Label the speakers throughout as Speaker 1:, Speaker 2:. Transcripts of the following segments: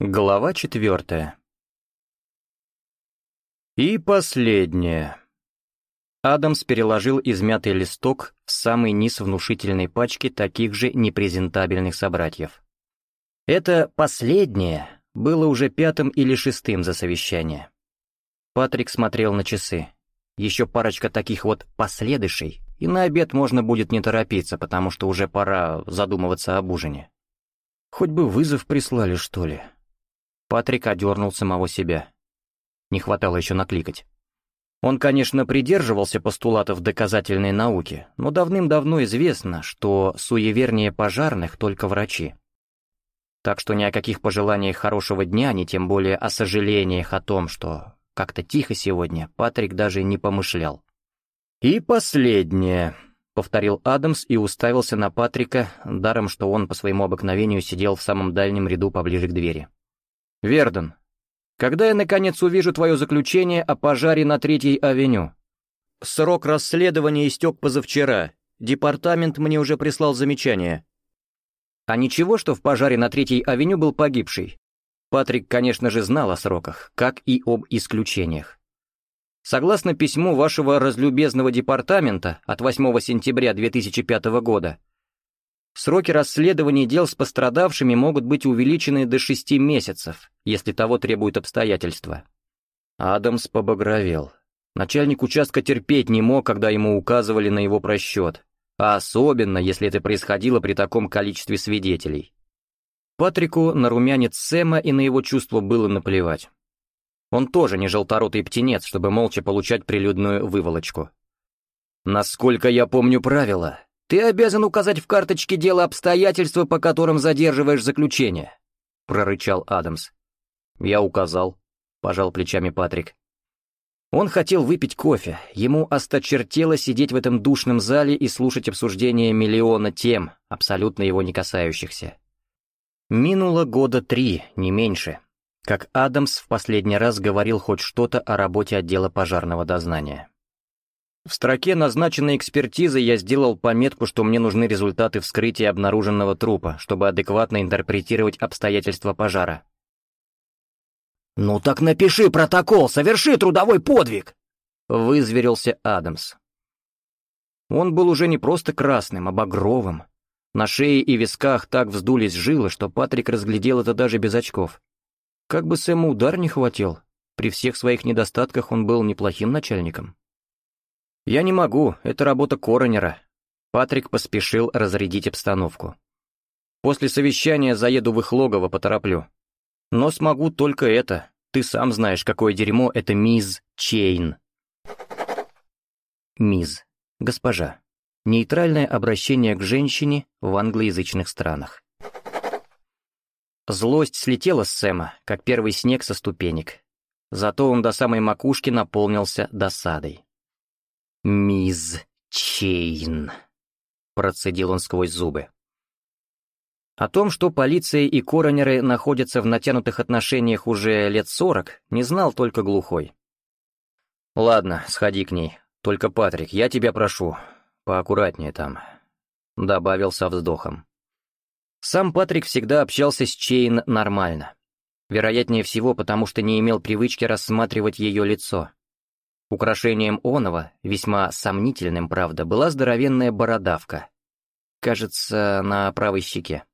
Speaker 1: Глава четвертая. И последнее. Адамс переложил измятый листок в самый низ внушительной пачки таких же непрезентабельных собратьев. Это «последнее» было уже пятым или шестым за совещание. Патрик смотрел на часы. Еще парочка таких вот «последышей», и на обед можно будет не торопиться, потому что уже пора задумываться об ужине. Хоть бы вызов прислали, что ли. Патрик одернул самого себя. Не хватало еще накликать. Он, конечно, придерживался постулатов доказательной науки, но давным-давно известно, что суевернее пожарных только врачи. Так что ни о каких пожеланиях хорошего дня, ни тем более о сожалениях о том, что как-то тихо сегодня, Патрик даже не помышлял. «И последнее», — повторил Адамс и уставился на Патрика, даром что он по своему обыкновению сидел в самом дальнем ряду поближе к двери. Верден, когда я наконец увижу твое заключение о пожаре на Третьей авеню? Срок расследования истек позавчера. Департамент мне уже прислал замечание. А ничего, что в пожаре на Третьей авеню был погибший? Патрик, конечно же, знал о сроках, как и об исключениях. Согласно письму вашего разлюбезного департамента от 8 сентября 2005 года, Сроки расследования дел с пострадавшими могут быть увеличены до шести месяцев, если того требуют обстоятельства. Адамс побагровел. Начальник участка терпеть не мог, когда ему указывали на его просчет, а особенно, если это происходило при таком количестве свидетелей. Патрику на румянец Сэма и на его чувство было наплевать. Он тоже не желторотый птенец, чтобы молча получать прилюдную выволочку. «Насколько я помню правила», ты обязан указать в карточке дела обстоятельства, по которым задерживаешь заключение», — прорычал Адамс. «Я указал», — пожал плечами Патрик. Он хотел выпить кофе, ему осточертело сидеть в этом душном зале и слушать обсуждение миллиона тем, абсолютно его не касающихся. Минуло года три, не меньше, как Адамс в последний раз говорил хоть что-то о работе отдела пожарного дознания. В строке назначенной экспертизы я сделал пометку, что мне нужны результаты вскрытия обнаруженного трупа, чтобы адекватно интерпретировать обстоятельства пожара. «Ну так напиши протокол, соверши трудовой подвиг!» — вызверился Адамс. Он был уже не просто красным, а багровым. На шее и висках так вздулись жилы, что Патрик разглядел это даже без очков. Как бы Сэму удар не хватил, при всех своих недостатках он был неплохим начальником. «Я не могу, это работа коронера». Патрик поспешил разрядить обстановку. «После совещания заеду в их логово, потороплю. Но смогу только это. Ты сам знаешь, какое дерьмо это мисс Чейн». Мисс. Госпожа. Нейтральное обращение к женщине в англоязычных странах. Злость слетела с Сэма, как первый снег со ступенек. Зато он до самой макушки наполнился досадой. «Мисс Чейн», — процедил он сквозь зубы. О том, что полиция и коронеры находятся в натянутых отношениях уже лет сорок, не знал только глухой. «Ладно, сходи к ней. Только, Патрик, я тебя прошу, поаккуратнее там», — добавил со вздохом. Сам Патрик всегда общался с Чейн нормально. Вероятнее всего, потому что не имел привычки рассматривать ее лицо. Украшением оного, весьма сомнительным, правда, была здоровенная бородавка. Кажется, на правой щеке.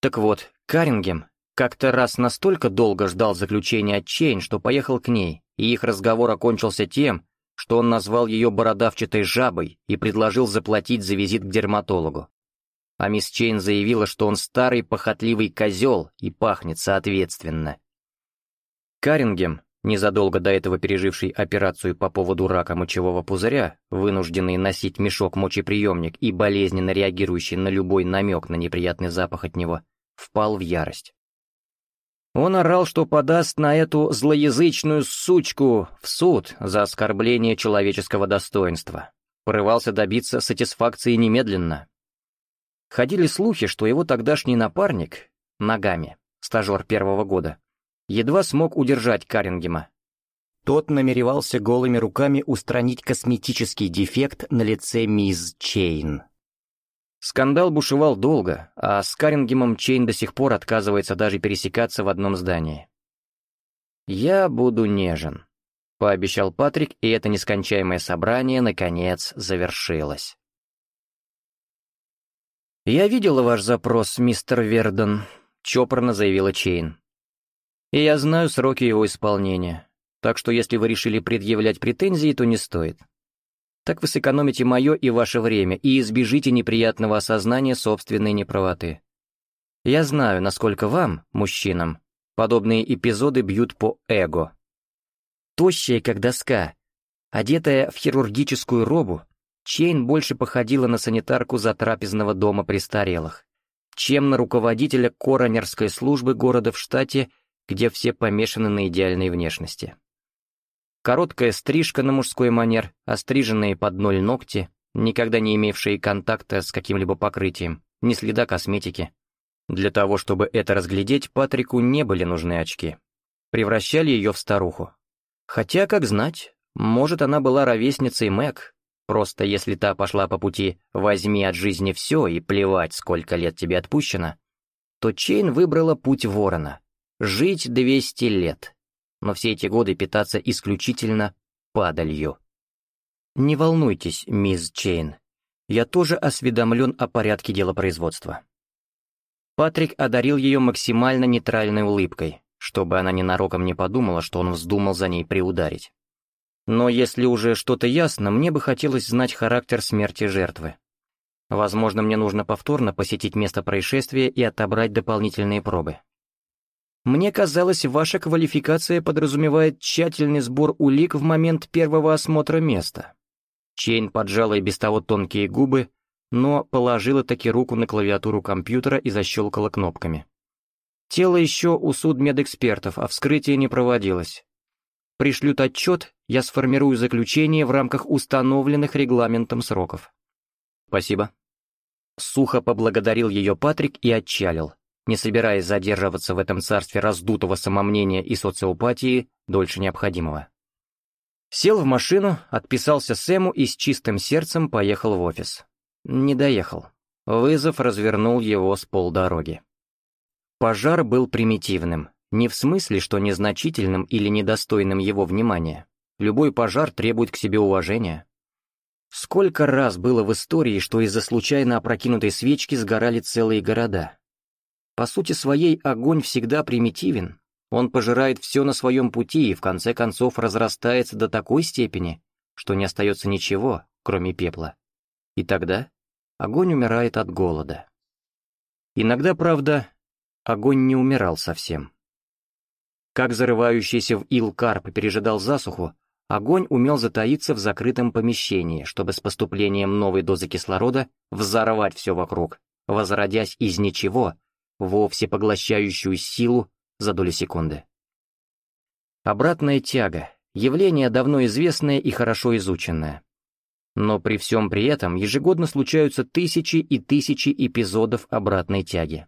Speaker 1: Так вот, Карингем как-то раз настолько долго ждал заключения от Чейн, что поехал к ней, и их разговор окончился тем, что он назвал ее бородавчатой жабой и предложил заплатить за визит к дерматологу. А мисс Чейн заявила, что он старый похотливый козел и пахнет соответственно. Карингем незадолго до этого переживший операцию по поводу рака мочевого пузыря, вынужденный носить мешок-мочеприемник и болезненно реагирующий на любой намек на неприятный запах от него, впал в ярость. Он орал, что подаст на эту злоязычную сучку в суд за оскорбление человеческого достоинства. Порывался добиться сатисфакции немедленно. Ходили слухи, что его тогдашний напарник, ногами, стажер первого года, едва смог удержать Карингема. Тот намеревался голыми руками устранить косметический дефект на лице мисс Чейн. Скандал бушевал долго, а с Карингемом Чейн до сих пор отказывается даже пересекаться в одном здании. «Я буду нежен», — пообещал Патрик, и это нескончаемое собрание, наконец, завершилось. «Я видела ваш запрос, мистер Верден», — чопорно заявила Чейн и я знаю сроки его исполнения, так что если вы решили предъявлять претензии, то не стоит. Так вы сэкономите мое и ваше время и избежите неприятного осознания собственной неправоты. Я знаю, насколько вам, мужчинам, подобные эпизоды бьют по эго. Тощая, как доска, одетая в хирургическую робу, Чейн больше походила на санитарку за трапезного дома престарелых, чем на руководителя коронерской службы города в штате где все помешаны на идеальной внешности. Короткая стрижка на мужской манер, остриженные под ноль ногти, никогда не имевшие контакта с каким-либо покрытием, ни следа косметики. Для того, чтобы это разглядеть, Патрику не были нужны очки. Превращали ее в старуху. Хотя, как знать, может, она была ровесницей Мэг, просто если та пошла по пути «возьми от жизни все и плевать, сколько лет тебе отпущено», то Чейн выбрала путь ворона — жить 200 лет, но все эти годы питаться исключительно падалью. Не волнуйтесь, мисс Чейн, я тоже осведомлен о порядке делопроизводства. Патрик одарил ее максимально нейтральной улыбкой, чтобы она ненароком не подумала, что он вздумал за ней приударить. Но если уже что-то ясно, мне бы хотелось знать характер смерти жертвы. Возможно, мне нужно повторно посетить место происшествия и отобрать дополнительные пробы, мне казалось, ваша квалификация подразумевает тщательный сбор улик в момент первого осмотра места». Чейн поджала и без того тонкие губы, но положила таки руку на клавиатуру компьютера и защелкала кнопками. Тело еще у судмедэкспертов, а вскрытие не проводилось. Пришлют отчет, я сформирую заключение в рамках установленных регламентом сроков. Спасибо. Сухо поблагодарил ее Патрик и отчалил не собираясь задерживаться в этом царстве раздутого самомнения и социопатии дольше необходимого. Сел в машину, отписался Сэму и с чистым сердцем поехал в офис. Не доехал. Вызов развернул его с полдороги. Пожар был примитивным, не в смысле, что незначительным или недостойным его внимания. Любой пожар требует к себе уважения. Сколько раз было в истории, что из-за случайно опрокинутой свечки сгорали целые города, по сути своей огонь всегда примитивен, он пожирает все на своем пути и в конце концов разрастается до такой степени, что не остается ничего, кроме пепла. И тогда огонь умирает от голода. Иногда, правда, огонь не умирал совсем. Как зарывающийся в ил карп пережидал засуху, огонь умел затаиться в закрытом помещении, чтобы с поступлением новой дозы кислорода взорвать все вокруг, возродясь из ничего вовсе поглощающую силу за долю секунды. Обратная тяга — явление давно известное и хорошо изученное. Но при всем при этом ежегодно случаются тысячи и тысячи эпизодов обратной тяги.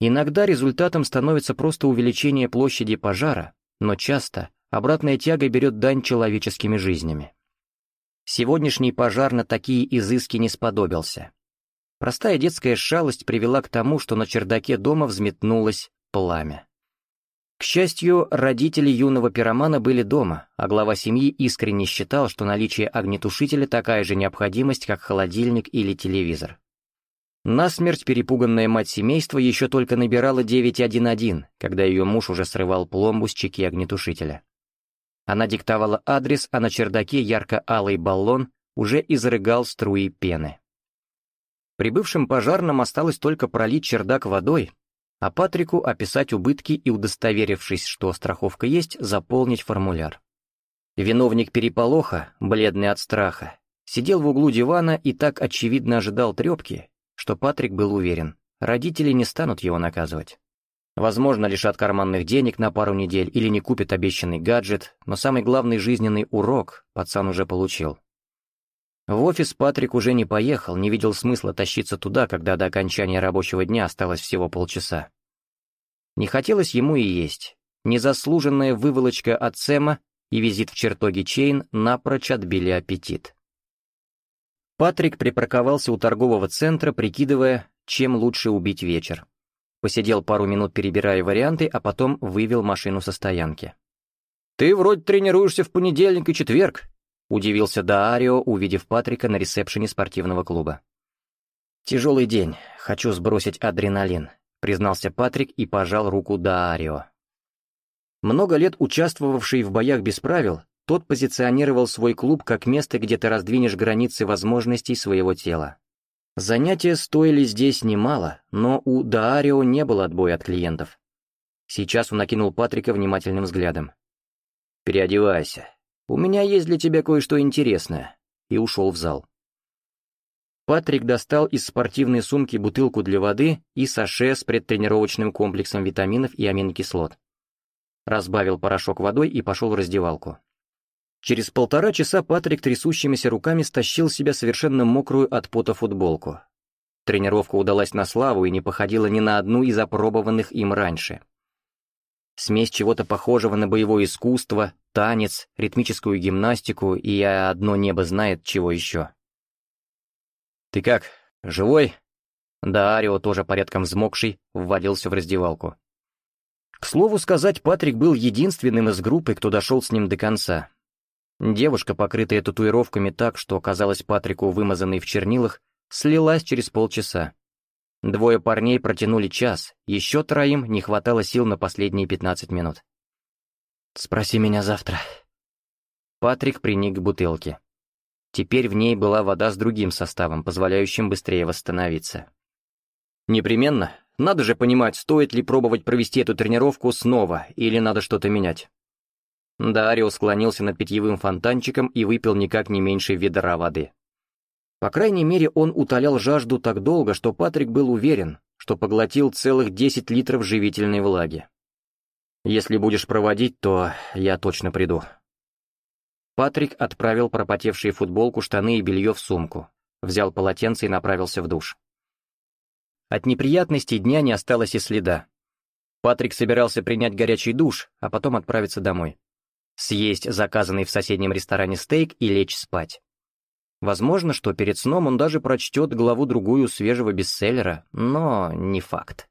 Speaker 1: Иногда результатом становится просто увеличение площади пожара, но часто обратная тяга берет дань человеческими жизнями. Сегодняшний пожар на такие изыски не сподобился. Простая детская шалость привела к тому, что на чердаке дома взметнулось пламя. К счастью, родители юного пиромана были дома, а глава семьи искренне считал, что наличие огнетушителя такая же необходимость, как холодильник или телевизор. Насмерть перепуганная мать семейства еще только набирала 911, когда ее муж уже срывал пломбу с чеки огнетушителя. Она диктовала адрес, а на чердаке ярко-алый баллон уже изрыгал струи пены. Прибывшим пожарным осталось только пролить чердак водой, а Патрику описать убытки и, удостоверившись, что страховка есть, заполнить формуляр. Виновник переполоха, бледный от страха, сидел в углу дивана и так очевидно ожидал трепки, что Патрик был уверен, родители не станут его наказывать. Возможно, лишат карманных денег на пару недель или не купят обещанный гаджет, но самый главный жизненный урок пацан уже получил. В офис Патрик уже не поехал, не видел смысла тащиться туда, когда до окончания рабочего дня осталось всего полчаса. Не хотелось ему и есть. Незаслуженная выволочка от Сэма и визит в чертоги Чейн напрочь отбили аппетит. Патрик припарковался у торгового центра, прикидывая, чем лучше убить вечер. Посидел пару минут, перебирая варианты, а потом вывел машину со стоянки. «Ты вроде тренируешься в понедельник и четверг», Удивился Даарио, увидев Патрика на ресепшене спортивного клуба. «Тяжелый день. Хочу сбросить адреналин», — признался Патрик и пожал руку Даарио. Много лет участвовавший в боях без правил, тот позиционировал свой клуб как место, где ты раздвинешь границы возможностей своего тела. Занятия стоили здесь немало, но у Даарио не было отбоя от клиентов. Сейчас он накинул Патрика внимательным взглядом. «Переодевайся. У меня есть для тебя кое-что интересное», и ушел в зал. Патрик достал из спортивной сумки бутылку для воды и саше с предтренировочным комплексом витаминов и аминокислот. Разбавил порошок водой и пошел в раздевалку. Через полтора часа Патрик трясущимися руками стащил себя совершенно мокрую от пота футболку. Тренировка удалась на славу и не походила ни на одну из опробованных им раньше. Смесь чего-то похожего на боевое искусство, танец, ритмическую гимнастику и одно небо знает, чего еще. «Ты как, живой?» Да, Арио, тоже порядком взмокший, ввалился в раздевалку. К слову сказать, Патрик был единственным из группы, кто дошел с ним до конца. Девушка, покрытая татуировками так, что казалось Патрику вымазанной в чернилах, слилась через полчаса. Двое парней протянули час, еще троим не хватало сил на последние 15 минут. «Спроси меня завтра». Патрик приник к бутылке. Теперь в ней была вода с другим составом, позволяющим быстрее восстановиться. «Непременно. Надо же понимать, стоит ли пробовать провести эту тренировку снова, или надо что-то менять». Дарио склонился над питьевым фонтанчиком и выпил никак не меньше ведра воды. По крайней мере, он утолял жажду так долго, что Патрик был уверен, что поглотил целых 10 литров живительной влаги. Если будешь проводить, то я точно приду». Патрик отправил пропотевшие футболку, штаны и белье в сумку, взял полотенце и направился в душ. От неприятностей дня не осталось и следа. Патрик собирался принять горячий душ, а потом отправиться домой. Съесть заказанный в соседнем ресторане стейк и лечь спать. Возможно, что перед сном он даже прочтет главу-другую свежего бестселлера, но не факт.